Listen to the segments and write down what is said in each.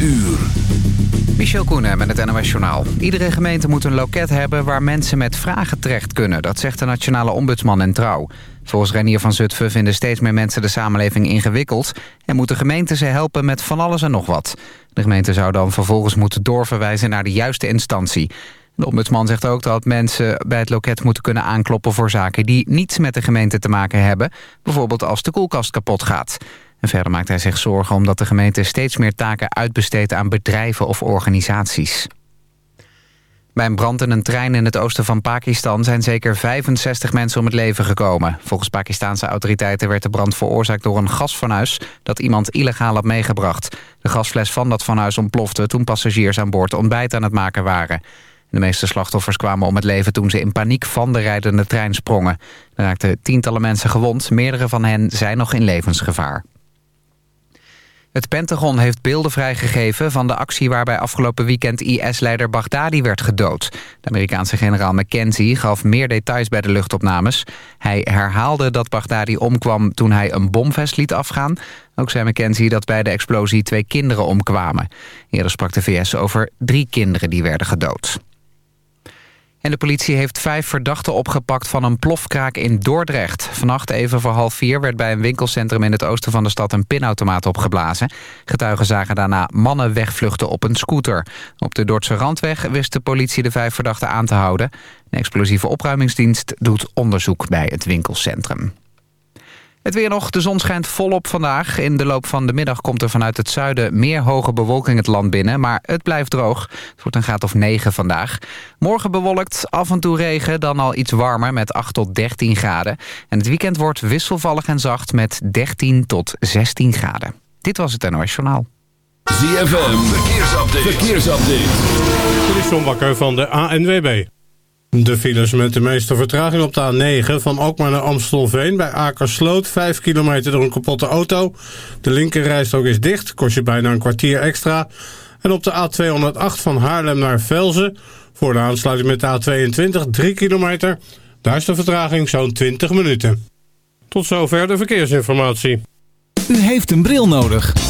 uur. Michel Koenen met het NOS Journaal. Iedere gemeente moet een loket hebben waar mensen met vragen terecht kunnen. Dat zegt de Nationale Ombudsman en Trouw. Volgens Renier van Zutphen vinden steeds meer mensen de samenleving ingewikkeld... en moeten gemeenten ze helpen met van alles en nog wat. De gemeente zou dan vervolgens moeten doorverwijzen naar de juiste instantie. De ombudsman zegt ook dat mensen bij het loket moeten kunnen aankloppen... voor zaken die niets met de gemeente te maken hebben. Bijvoorbeeld als de koelkast kapot gaat. En verder maakt hij zich zorgen omdat de gemeente steeds meer taken uitbesteedt aan bedrijven of organisaties. Bij een brand in een trein in het oosten van Pakistan zijn zeker 65 mensen om het leven gekomen. Volgens Pakistanse autoriteiten werd de brand veroorzaakt door een gasfornuis dat iemand illegaal had meegebracht. De gasfles van dat fornuis ontplofte toen passagiers aan boord ontbijt aan het maken waren. De meeste slachtoffers kwamen om het leven toen ze in paniek van de rijdende trein sprongen. Er raakten tientallen mensen gewond, meerdere van hen zijn nog in levensgevaar. Het Pentagon heeft beelden vrijgegeven van de actie waarbij afgelopen weekend IS-leider Baghdadi werd gedood. De Amerikaanse generaal McKenzie gaf meer details bij de luchtopnames. Hij herhaalde dat Baghdadi omkwam toen hij een bomvest liet afgaan. Ook zei McKenzie dat bij de explosie twee kinderen omkwamen. Eerder sprak de VS over drie kinderen die werden gedood. En de politie heeft vijf verdachten opgepakt van een plofkraak in Dordrecht. Vannacht even voor half vier werd bij een winkelcentrum in het oosten van de stad een pinautomaat opgeblazen. Getuigen zagen daarna mannen wegvluchten op een scooter. Op de Dordtse Randweg wist de politie de vijf verdachten aan te houden. Een explosieve opruimingsdienst doet onderzoek bij het winkelcentrum. Het weer nog, de zon schijnt volop vandaag. In de loop van de middag komt er vanuit het zuiden meer hoge bewolking het land binnen. Maar het blijft droog. Het wordt een graad of 9 vandaag. Morgen bewolkt, af en toe regen, dan al iets warmer met 8 tot 13 graden. En het weekend wordt wisselvallig en zacht met 13 tot 16 graden. Dit was het NOS Journaal. ZFM, verkeersupdate. verkeersupdate. Dit is John Bakker van de ANWB. De files met de meeste vertraging op de A9 van Alkmaar naar Amstelveen bij Akersloot. 5 kilometer door een kapotte auto. De linkerrijstrook is dicht, kost je bijna een kwartier extra. En op de A208 van Haarlem naar Velzen voor de aansluiting met de A22 3 kilometer. Daar is de vertraging zo'n 20 minuten. Tot zover de verkeersinformatie. U heeft een bril nodig.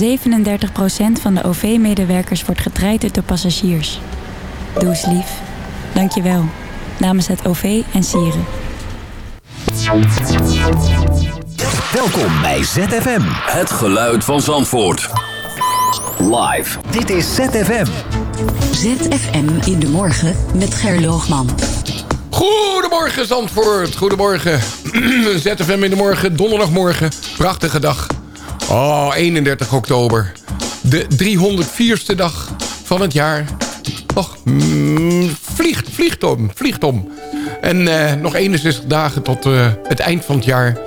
37% van de OV-medewerkers wordt getraind door passagiers. Doe eens lief. Dank je wel. Namens het OV en Sieren. Welkom bij ZFM. Het geluid van Zandvoort. Live. Dit is ZFM. ZFM in de morgen met Gerloogman. Goedemorgen Zandvoort, goedemorgen. ZFM in de morgen, donderdagmorgen. Prachtige dag. Oh, 31 oktober. De 304ste dag van het jaar. Och, mm, vliegt, vliegt om, vliegt om. En eh, nog 61 dagen tot eh, het eind van het jaar.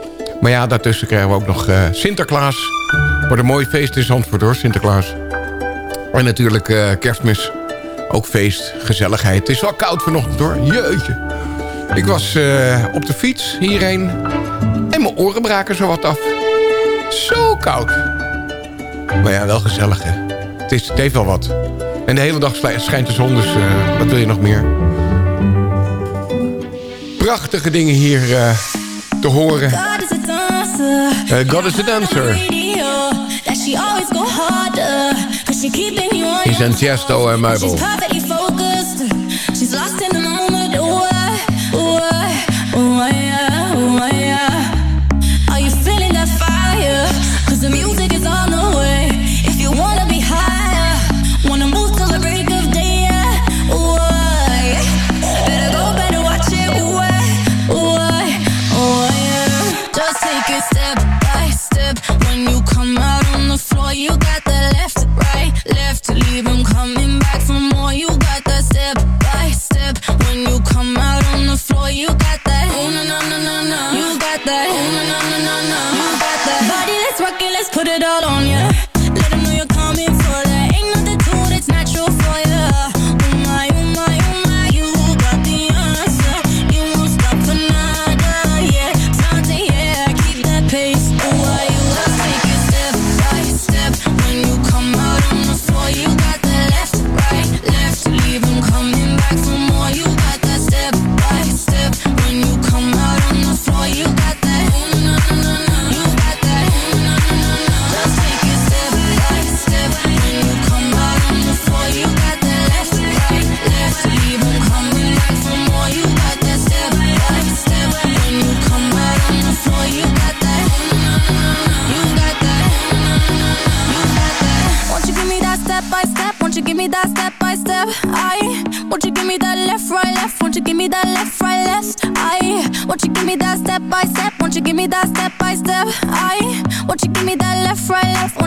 Maar ja, daartussen krijgen we ook nog eh, Sinterklaas. Wordt een mooi feest in Zandvoort hoor, Sinterklaas. En natuurlijk kerstmis. Ook feest, gezelligheid. Het is wel koud vanochtend hoor, jeetje. Ik was op de fiets hierheen. En mijn oren braken zo wat af zo koud. Maar ja, wel gezellig, hè. Het, is, het heeft wel wat. En de hele dag schijnt de zon, dus eh, wat wil je nog meer? Prachtige dingen hier eh, te horen. God is a dancer. Eh, in Santiago en Meubel. She's lost take a step.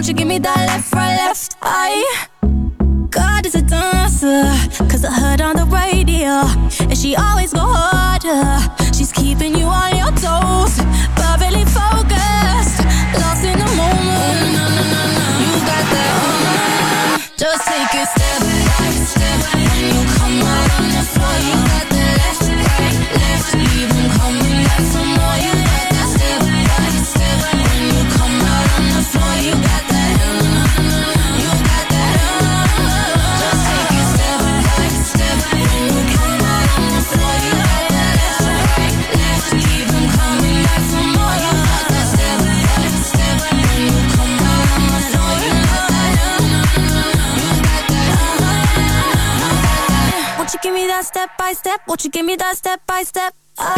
you give me that left, right, left I God is a dancer Cause I heard on the radio And she always go harder Won't give me that step by step? Ah.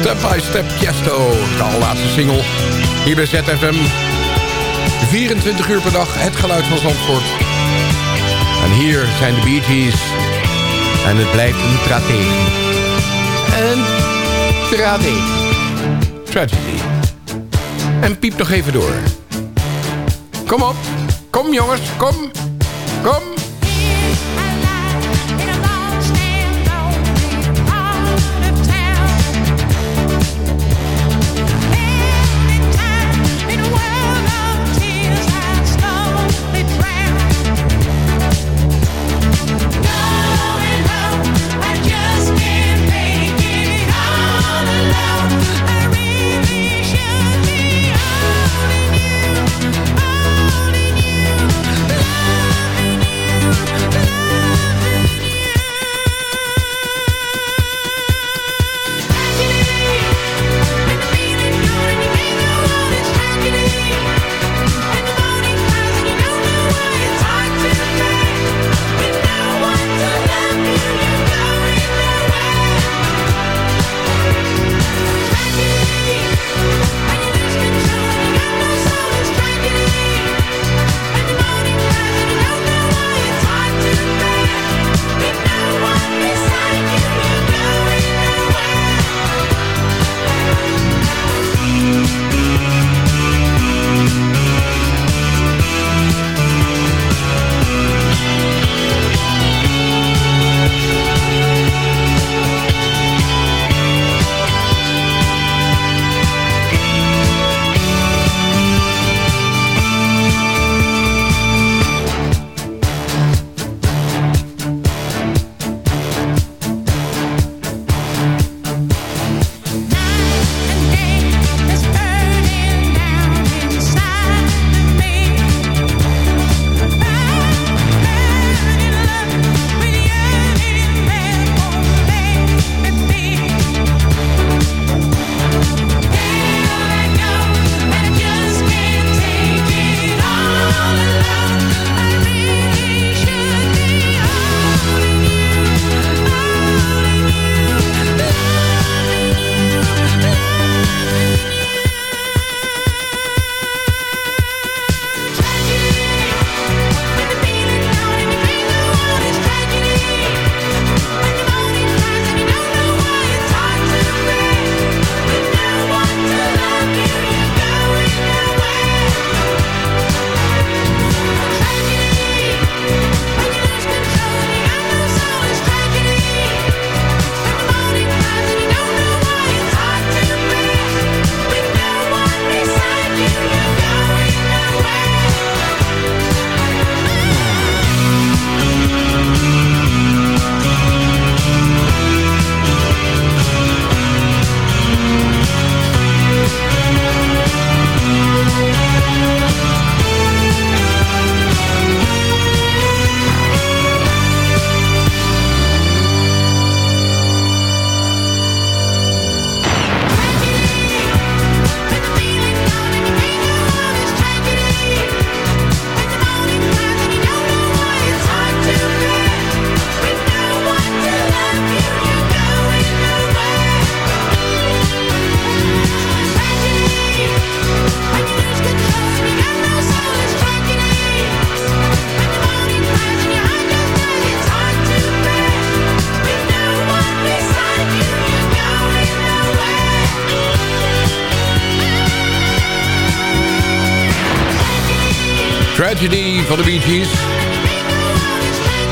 Step by Step Chesto, de allerlaatste single. Hier bij ZFM. 24 uur per dag, het geluid van Zandvoort. En hier zijn de Bee Gees. En het blijft een tragedie. Een tragedie. Tragedy. En piep nog even door. Kom op. Kom jongens, kom. Kom.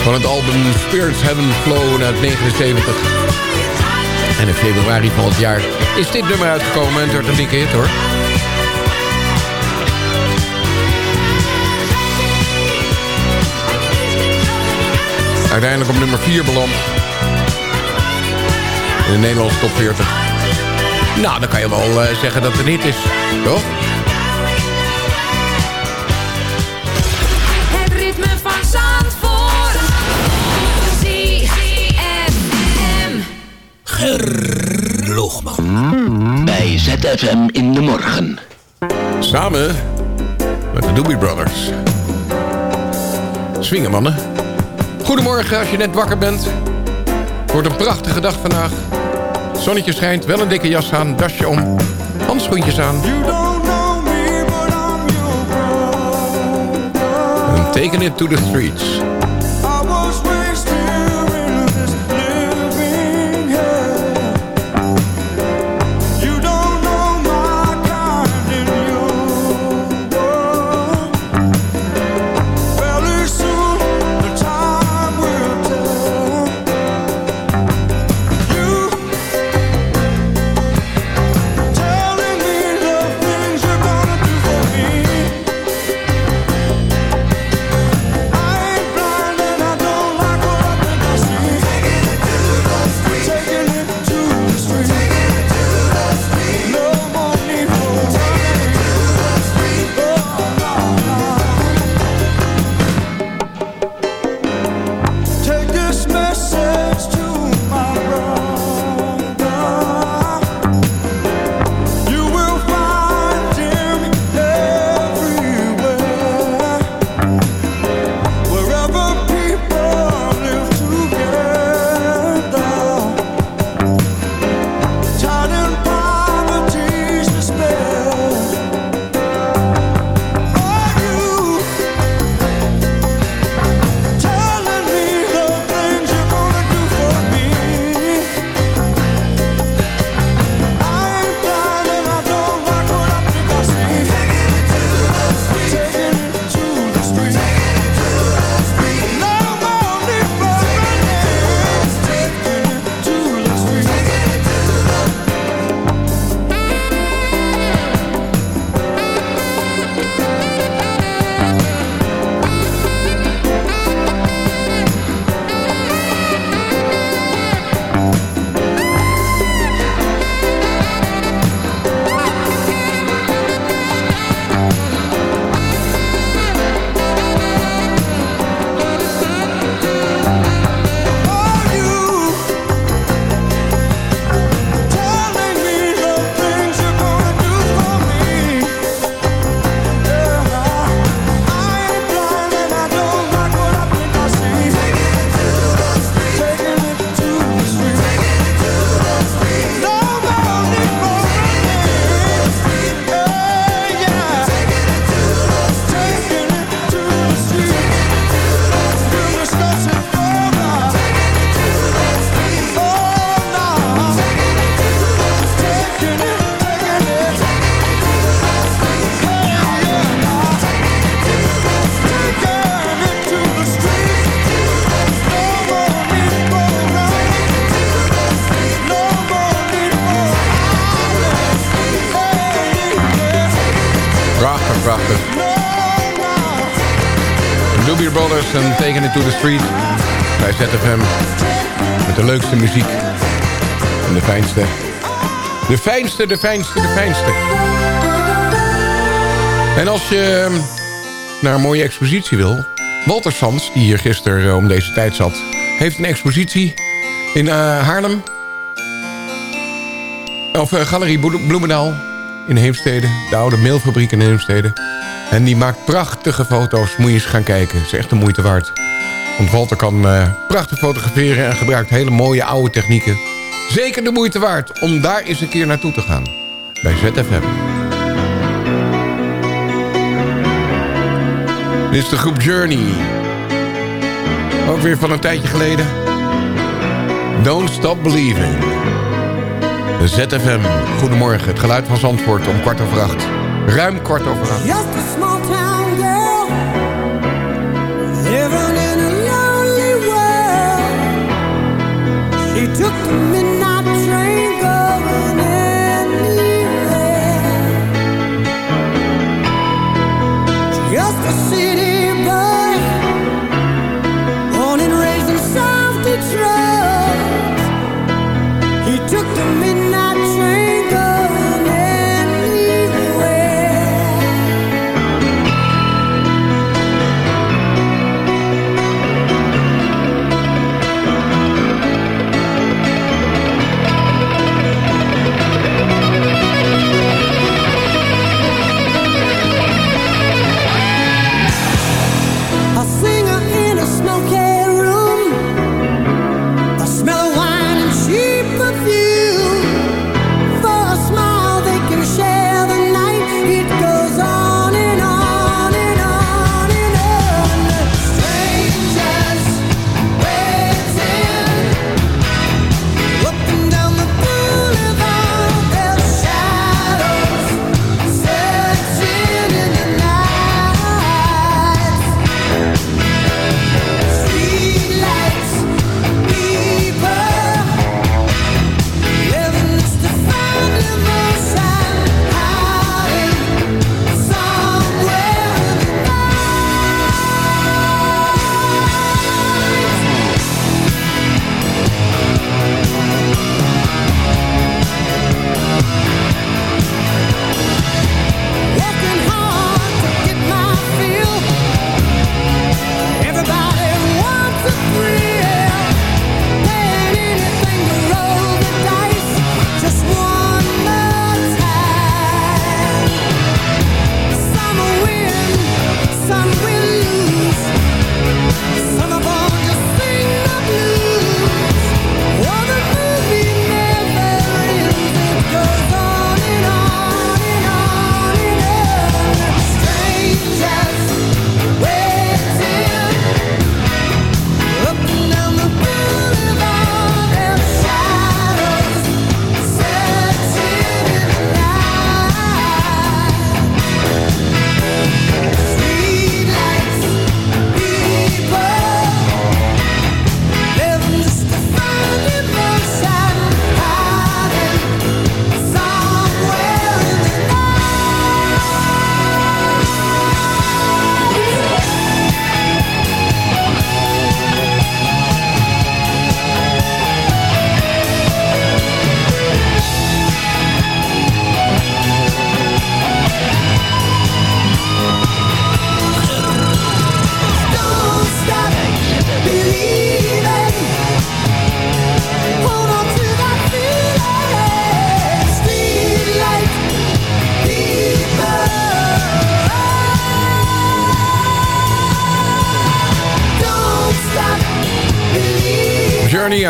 Van het album Spirits Heaven Flow uit 79. En in februari van het jaar is dit nummer uitgekomen en het wordt een dikke hit hoor. Uiteindelijk op nummer 4 beland. In de Nederlandse top 40. Nou, dan kan je wel uh, zeggen dat het hit is, toch? Gerloogman. Bij ZFM in de morgen. Samen met de Doobie Brothers. Swingen, mannen. Goedemorgen als je net wakker bent. Het wordt een prachtige dag vandaag. Zonnetje schijnt, wel een dikke jas aan, dasje om, handschoentjes aan. En taking it to the streets. Muziek. En de fijnste. De fijnste, de fijnste, de fijnste. En als je ehm, naar een mooie expositie wil... Walter Sands, die hier gisteren eh, om deze tijd zat... heeft een expositie in uh, Haarlem. Of uh, Galerie Bloemendaal in Heemstede. De oude mailfabriek in Heemstede. En die maakt prachtige foto's. Moet je eens gaan kijken. Het is echt de moeite waard. Want Walter kan uh, prachtig fotograferen en gebruikt hele mooie oude technieken. Zeker de moeite waard om daar eens een keer naartoe te gaan. Bij ZFM. Dit is de groep Journey. Ook weer van een tijdje geleden. Don't Stop Believing. ZFM. Goedemorgen. Het geluid van Zandvoort om kwart over acht. Ruim kwart over acht. took a minute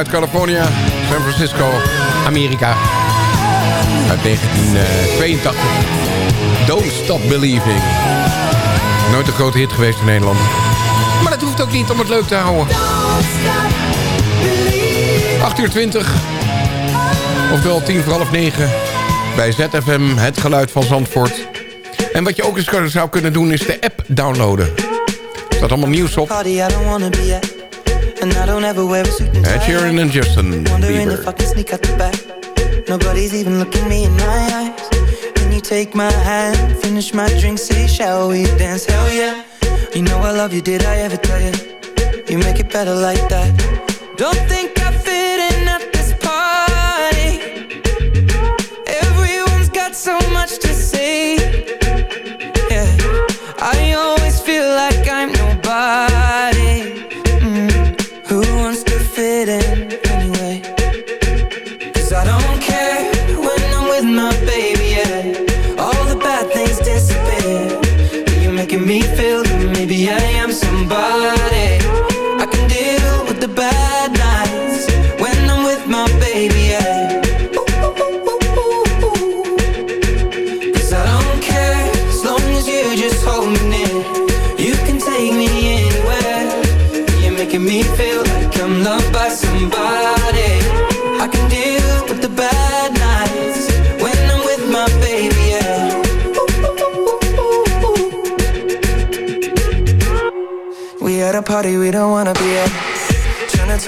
California, Californië, San Francisco, Amerika. Uit 1982. Eh, don't Stop Believing. Nooit een grote hit geweest in Nederland. Maar dat hoeft ook niet om het leuk te houden. 8 uur 20. Oftewel 10 voor half 9. Bij ZFM, het geluid van Zandvoort. En wat je ook eens zou kunnen doen is de app downloaden. Er staat allemaal nieuws op. Ed Sheeran and Justin Bieber. Nobody's even looking me in my eyes. Can you take my hand, finish my drink, say shall we dance? Hell yeah. You know I love you, did I ever tell you You make it better like that. Don't think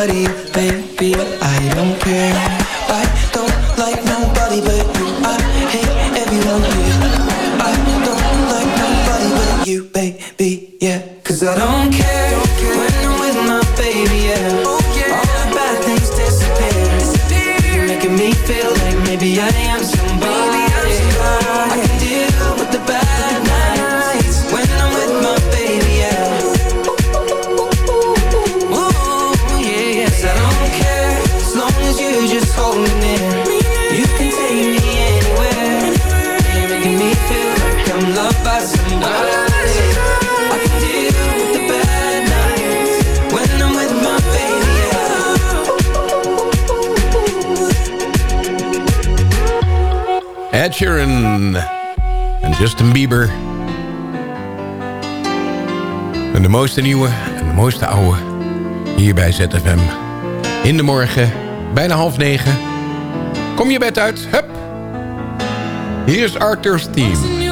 somebody mooiste nieuwe en de mooiste oude. Hier bij ZFM. In de morgen, bijna half negen. Kom je bed uit, hup. Hier is Arthur's Team.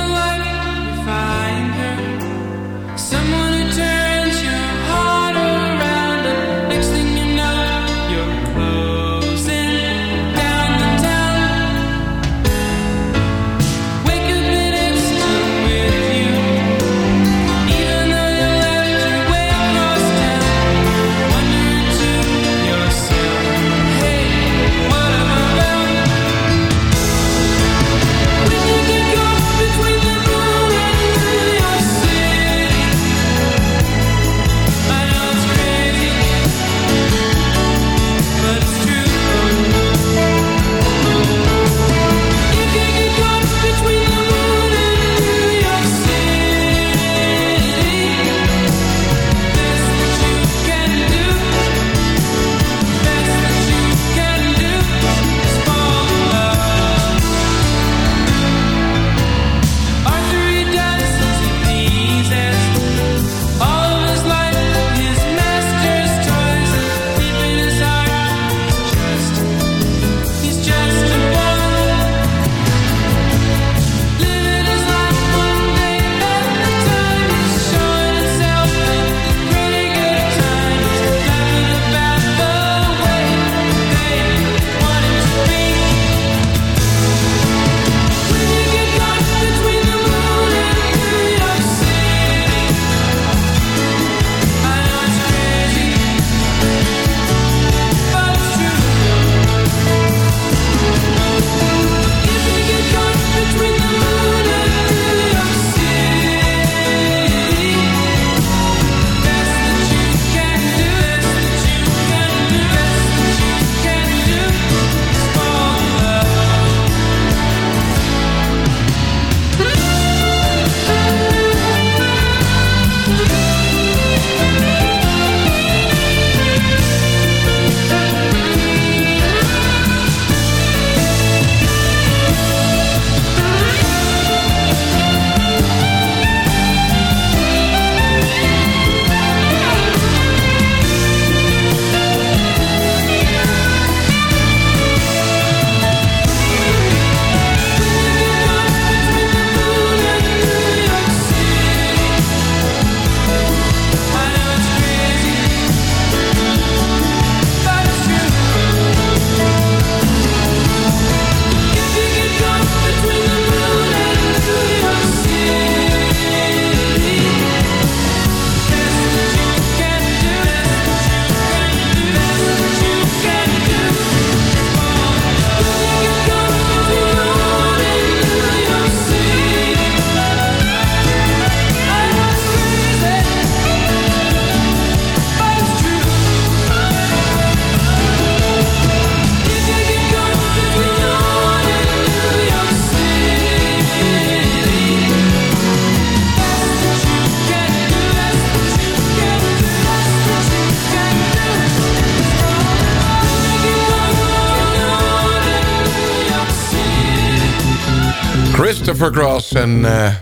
Cross en eh,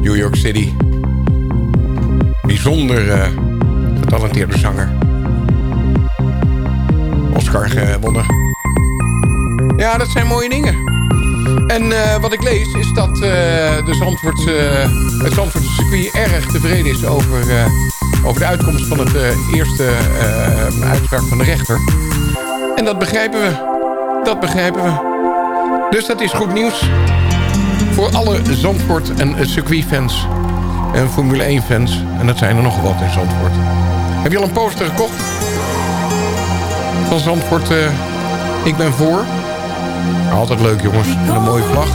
New York City. Bijzonder eh, getalenteerde zanger. Oscar gewonnen. Ja, dat zijn mooie dingen. En eh, wat ik lees is dat de het Zandvoortse circuit erg tevreden is over, over de uitkomst van het eerste uitspraak van de rechter. En dat begrijpen we. Dat begrijpen we. Dus dat is goed nieuws. Voor alle Zandvoort en circuitfans. En Formule 1 fans. En dat zijn er nog wat in Zandvoort. Heb je al een poster gekocht? Van Zandvoort. eh, ik ben voor. Altijd leuk jongens. Met een mooie vlag.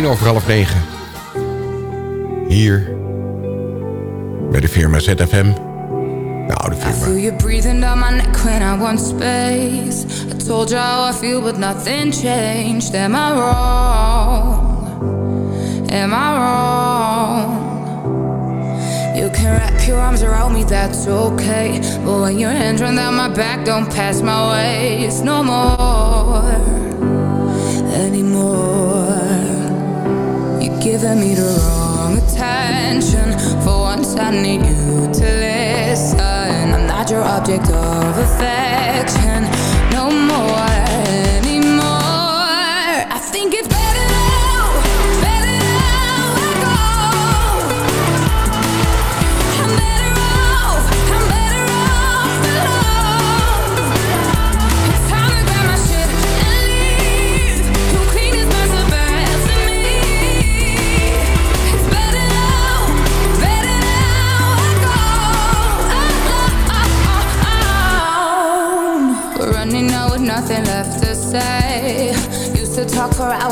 1 over half 9. Hier bij de firma ZFM. De I firma. feel you breathing down my neck when I want space. I told you how I feel, but nothing changed. Am I wrong? Am I wrong? You can wrap your arms around me, that's okay. But when you're hands run down my back, don't pass my waist no more. Anymore. Giving me the wrong attention. For once, I need you to listen. I'm not your object of affection.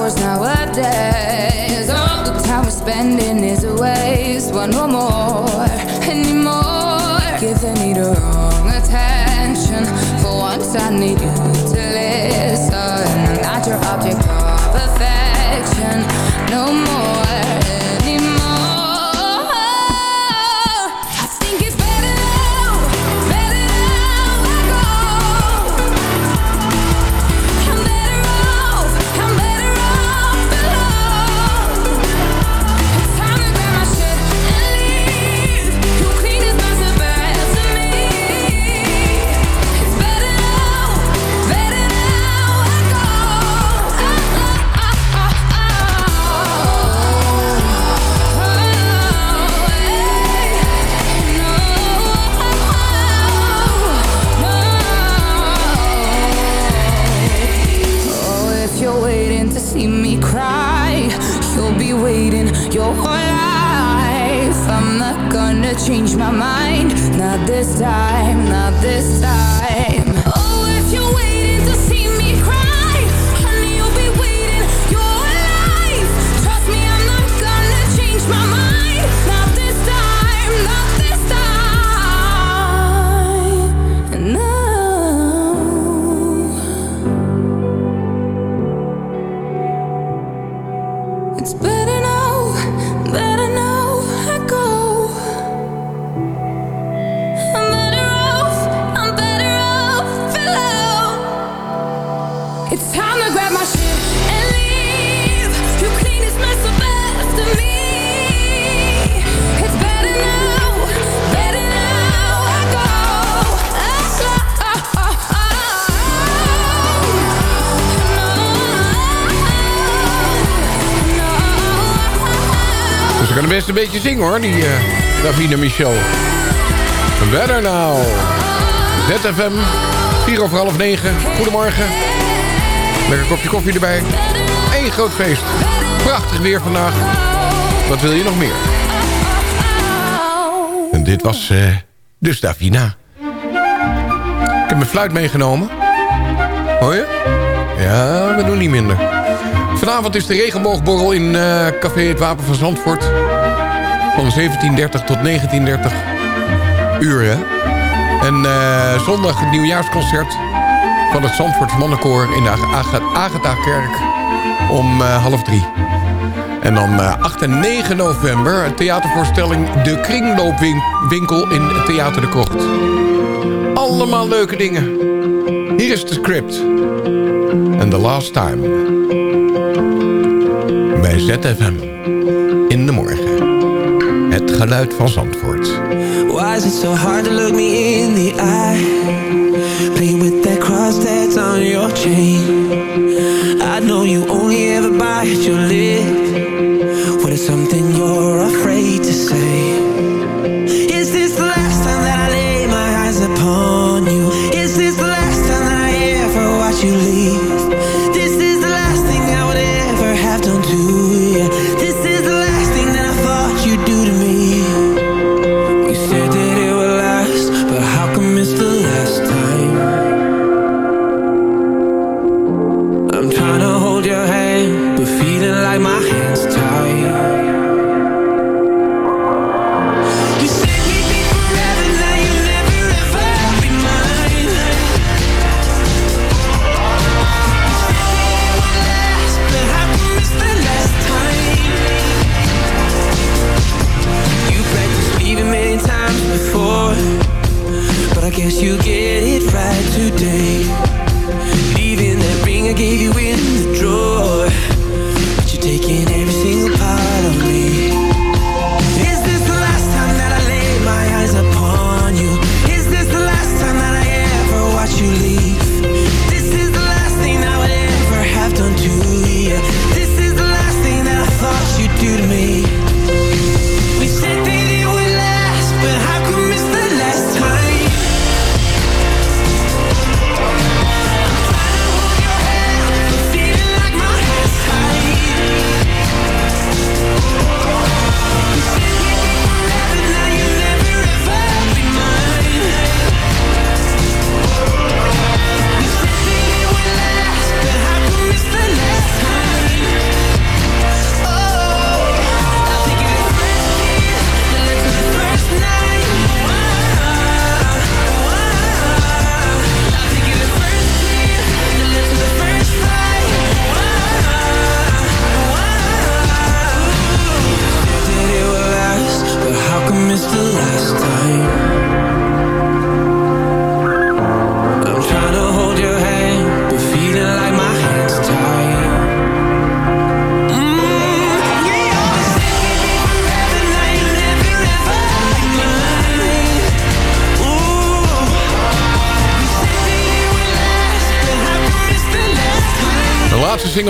Hours nowadays. All the time we're spending is a waste. Want no more anymore. Giving me the wrong attention. For once, I need you see me cry, you'll be waiting your whole life. I'm not gonna change my mind, not this time, not this time. Kunnen best een beetje zingen hoor, die eh Davina Michel. Better now. ZFM, 4 over half 9. Goedemorgen. Lekker kopje koffie erbij. Eén groot feest. Prachtig weer vandaag. Wat wil je nog meer? En dit was eh dus Davina. Ik heb mijn fluit meegenomen. Hoor je? Ja, we doen niet minder. Vanavond is de regenboogborrel in eh, Café Het Wapen van Zandvoort. Van 1730 tot 1930 uur, hè? En eh, zondag het nieuwjaarsconcert van het Zandvoorts Mannenkoor... in de Agatha-kerk om eh, half drie. En dan eh, 8 en 9 november theatervoorstelling... De Kringloopwinkel in Theater de Krocht. Allemaal leuke dingen. Hier is de script. And the last time bij ZFM geluid van Zandvoort. Why is it so hard to look me in the eye? Play with that cross that's on your chain. I know you only ever bite your lip. What is something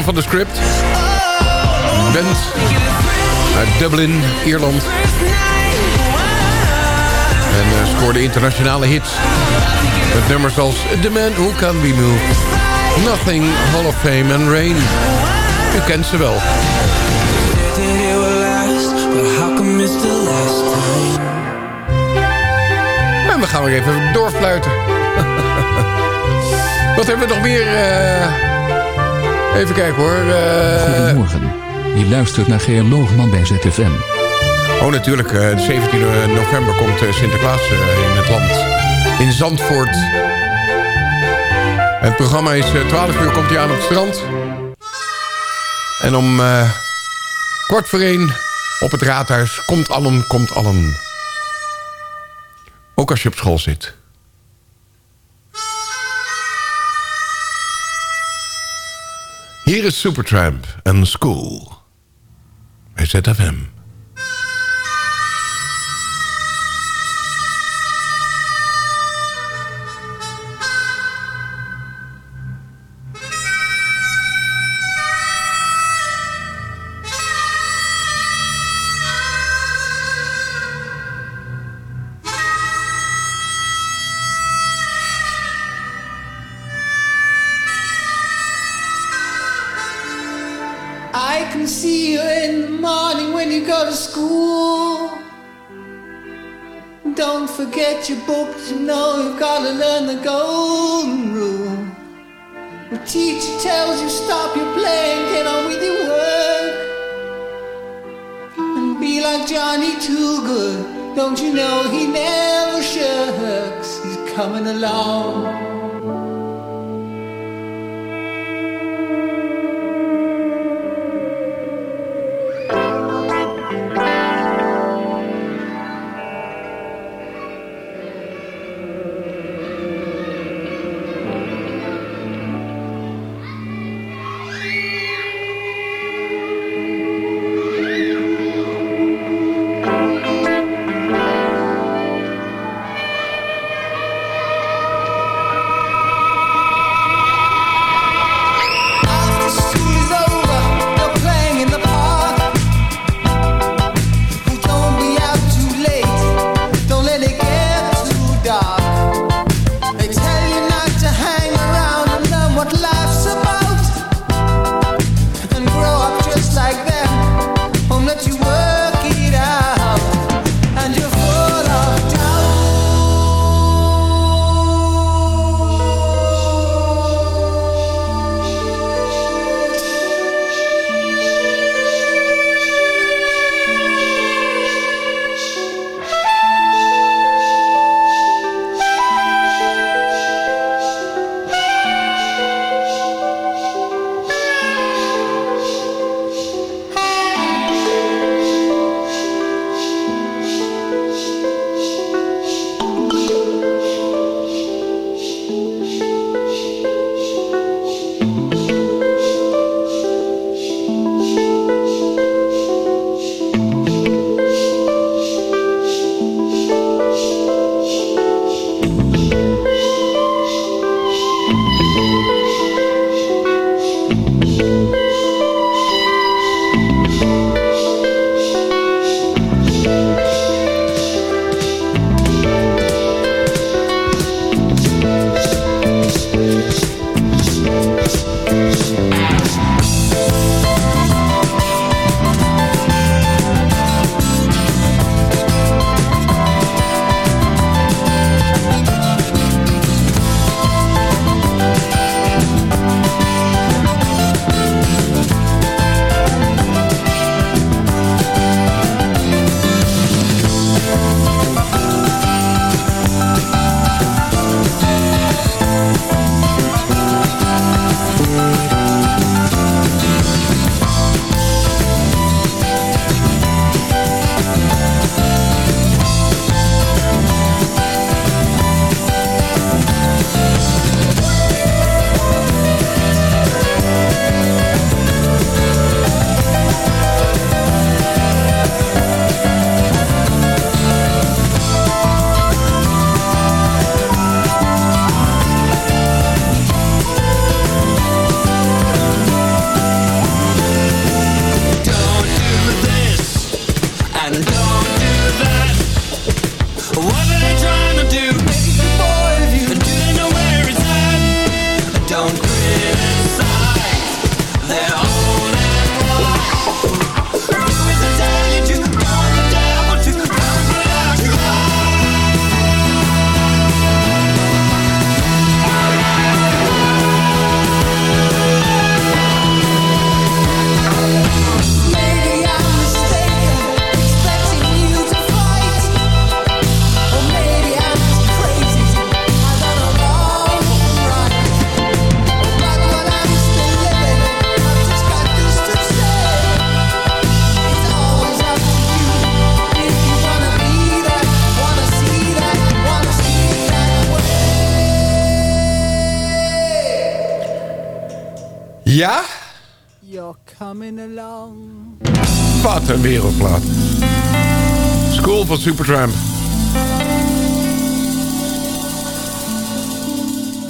van de script. Band uit Dublin, Ierland. En eh, scoorde internationale hits. Met nummers als The Man Who Can Be Moved. Nothing, Hall of Fame en Rain. U kent ze wel. En we gaan weer even doorfluiten. Wat hebben we nog meer? eh? Even kijken hoor. eh, Goedemorgen. Je luistert naar Geer Loogman bij ZFM. Oh, natuurlijk. eh, de 17 november komt eh, Sinterklaas eh, in het land. In Zandvoort. Het programma is eh, 12 uur komt hij aan op het strand. En om eh, kwart voor één op het raadhuis komt allen, komt allen. Ook als je op school zit. Hier is Supertramp en School. Bij ZFM.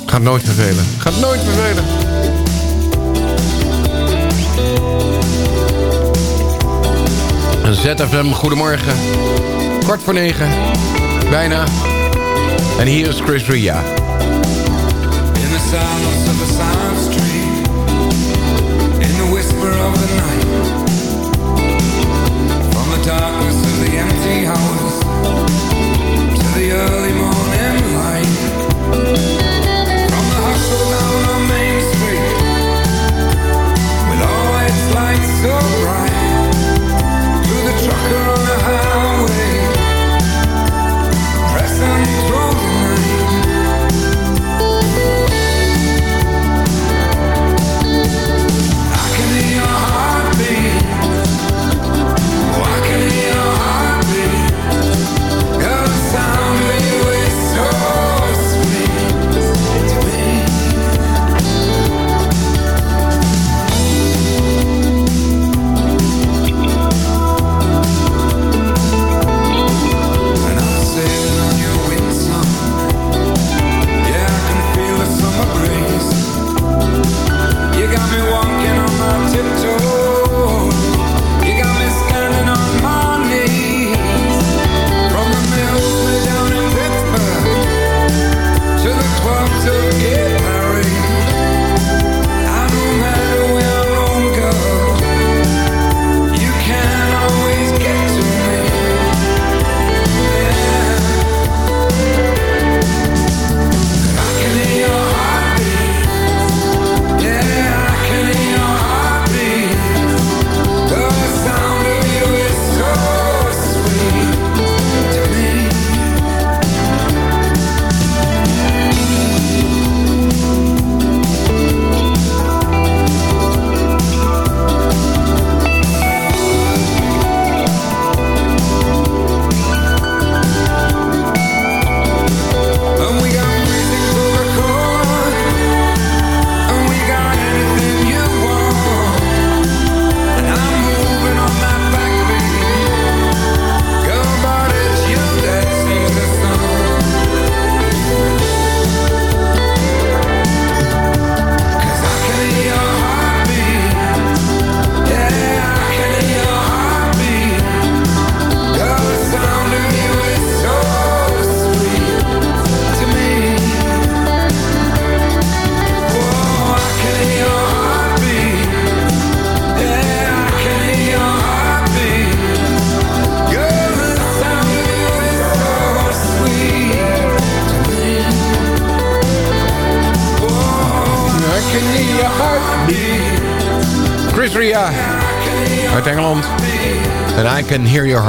Gaat nooit vervelen. Gaat nooit vervelen. ZFM, goedemorgen. Kwart voor negen. Bijna. En hier is Chris Ria. In the of silent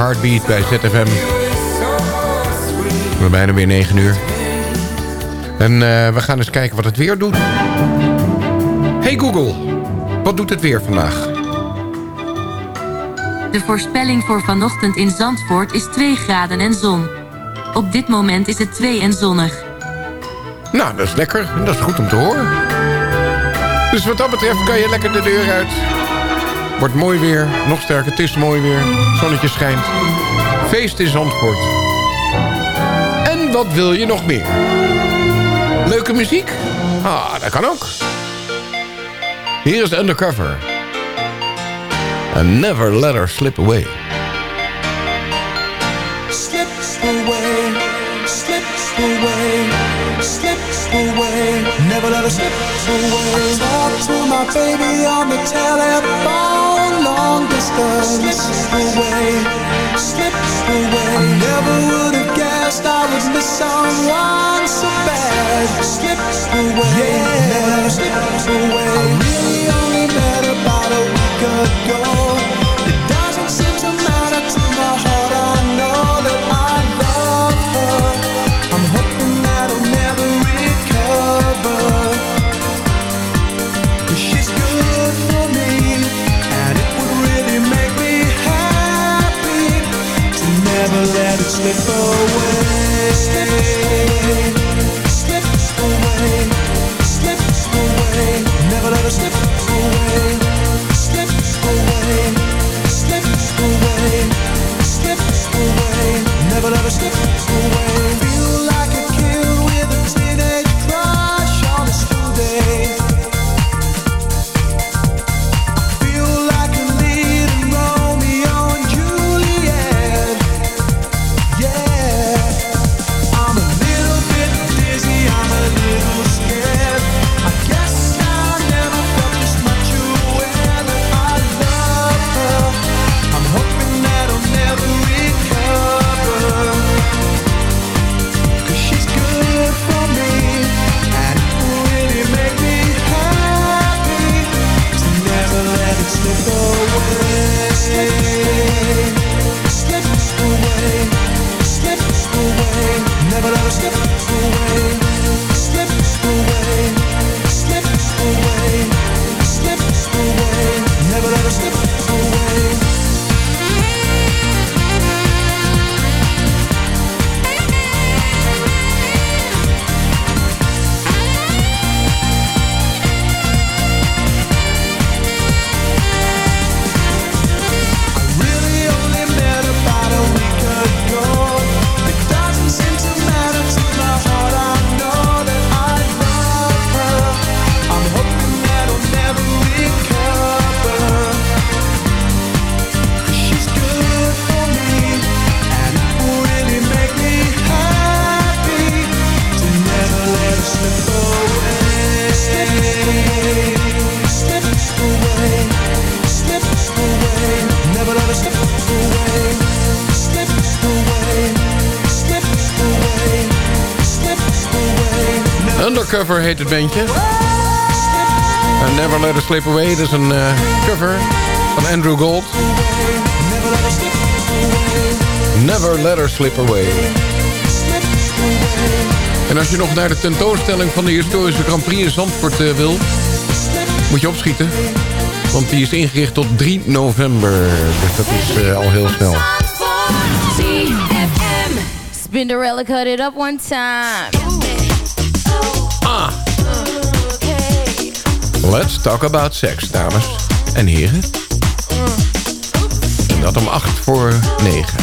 Heartbeat bij ZFM. We zijn bijna weer 9 uur. En eh, we gaan eens kijken wat het weer doet. Hey Google, wat doet het weer vandaag? De voorspelling voor vanochtend in Zandvoort is 2 graden en zon. Op dit moment is het 2 en zonnig. Nou, dat is lekker. Dat is goed om te horen. Dus wat dat betreft kan je lekker de deur uit. Wordt mooi weer. Nog sterker, het is mooi weer. Zonnetje schijnt. Feest in Zandvoort. En wat wil je nog meer? Leuke muziek? Ah, dat kan ook. Hier is Undercover. And never let her slip away. slips away, slips away, slips away. Never let her slip away. Talk to my baby on the telephone, distance. Away, slips away. I never would have guessed I would miss someone so bad. Slips away, yeah. never let her slip away. I really only met about a week ago. Never let it slip away. Slips Undercover heet het bandje. Never Let Her Slip Away, dat is een eh, cover van Andrew Gold. Never Let Her Slip Away. En als je nog naar de tentoonstelling van de historische Grand Prix in Zandvoort eh, wil... moet je opschieten. Want die is ingericht tot 3 november. Dus dat is eh, al heel snel. Spinderella cut it up one time. Let's talk about sex, dames en heren. En dat om 8 voor 9.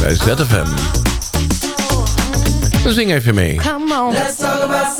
Bij ZFM. Dan zing even mee. Come on. Let's talk about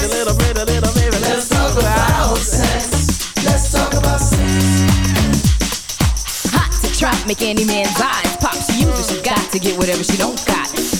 Sex. A little bit, a little baby. Let's talk about sex. Let's talk about sex. Hot to trap, make any man's eyes pop. She uses, she got to get whatever she don't got.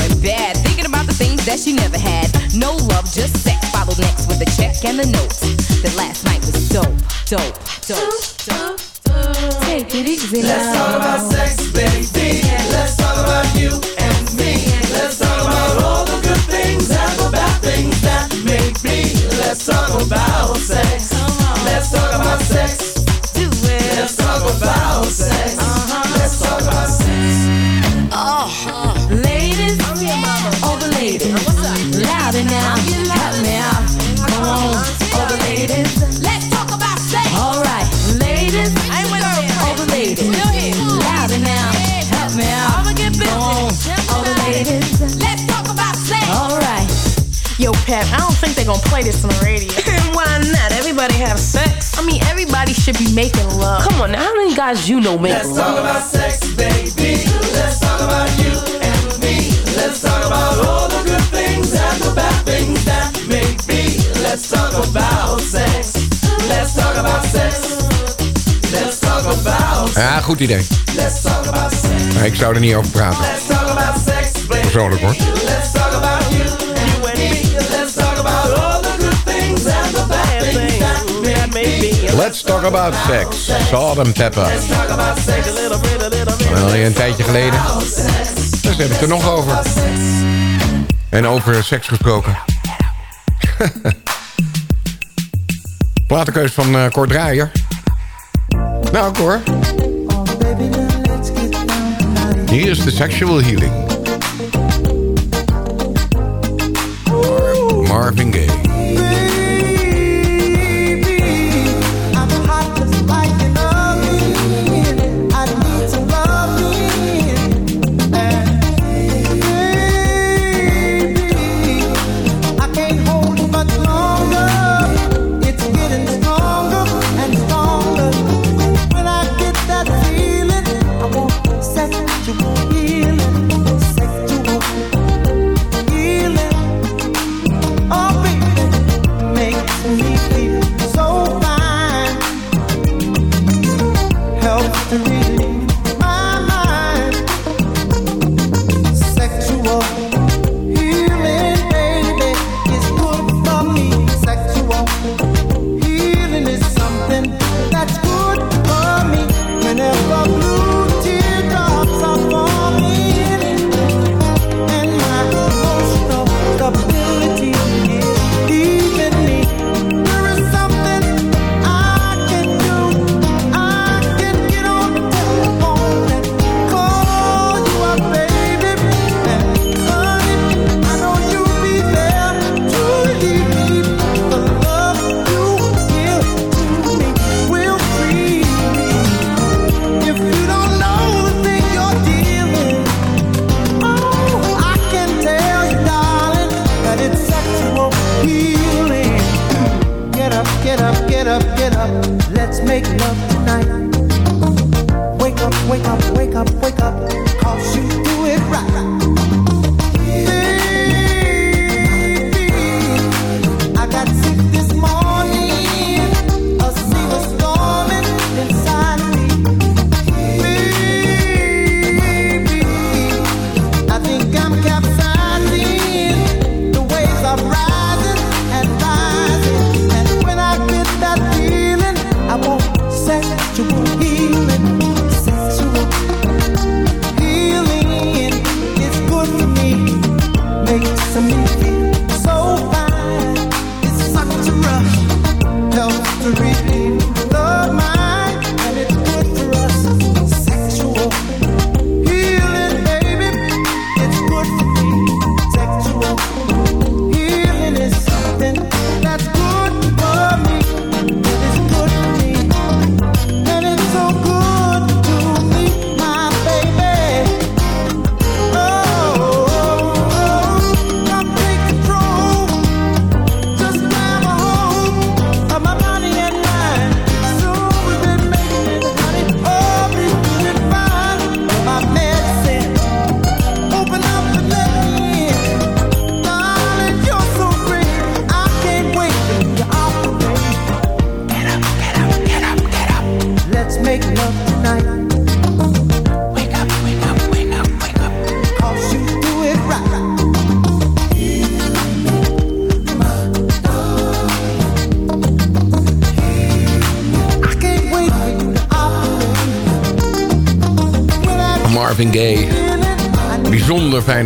things that she never had. No love, just sex. Followed next with a check and the note. That last night was dope, dope, dope, dope. Take it easy Let's talk about sex, baby. Let's talk about you and me. Let's talk about all the good things and the bad things that make me. Let's talk about sex. Let's talk about sex. Do it. Let's talk about sex. Uh-huh. Let's talk about sex. Oh, ladies, all the ladies, louder now, help me out. Come on, all the ladies, let's talk about sex. All right, ladies, all the ladies, louder now, help me out. Come on, all the ladies, let's talk about sex. All right. Yo, Pep, I don't think they're gonna play this on the radio. Why not? Everybody have sex. I mean, everybody should be making love. Come on, now, how many guys you know make Let's love? talk about sex, baby. Let's talk about you and me. Let's talk about all the good things and the bad things that make me. Let's talk about sex. Let's talk about sex. Let's talk about sex. Ja, goed idee. Let's talk about sex. Maar ik zou er niet over praten. Let's talk about sex, baby. Persoonlijk hoor. Let's talk about you and me. Let's talk about all the good things and the bad things that make me. Let's talk about sex. Salt and pepper. Let's talk about sex. A little bit, a little bit. Wel een tijdje geleden. Dus hebben we het er nog over. En over seks gesproken. Platenkeus van eh Cor Draaier. Nou, Cor. Hier is de Sexual Healing. Mar- Marvin Gaye.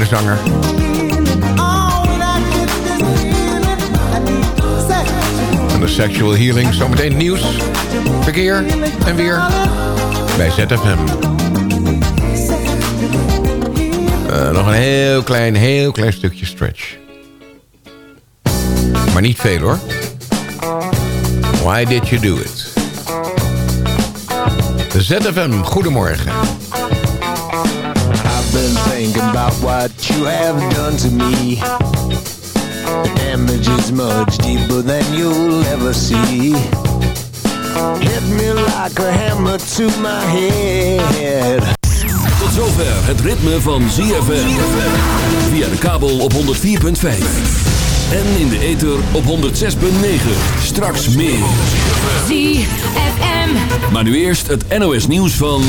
Zanger. En de sexual healing. Zometeen nieuws, verkeer en weer bij ZFM. Eh, nog een heel klein, heel klein stukje stretch. Maar niet veel hoor. Why did you do it? ZFM, goedemorgen. Thinking about what you have done to me. The damage is much deeper than you'll ever see. Hit me like a hammer to my head. Tot zover het ritme van ZFM. Via de kabel op 104.5. En in de ether op 106.9. Straks meer. ZFM. Maar nu eerst het NOS nieuws van...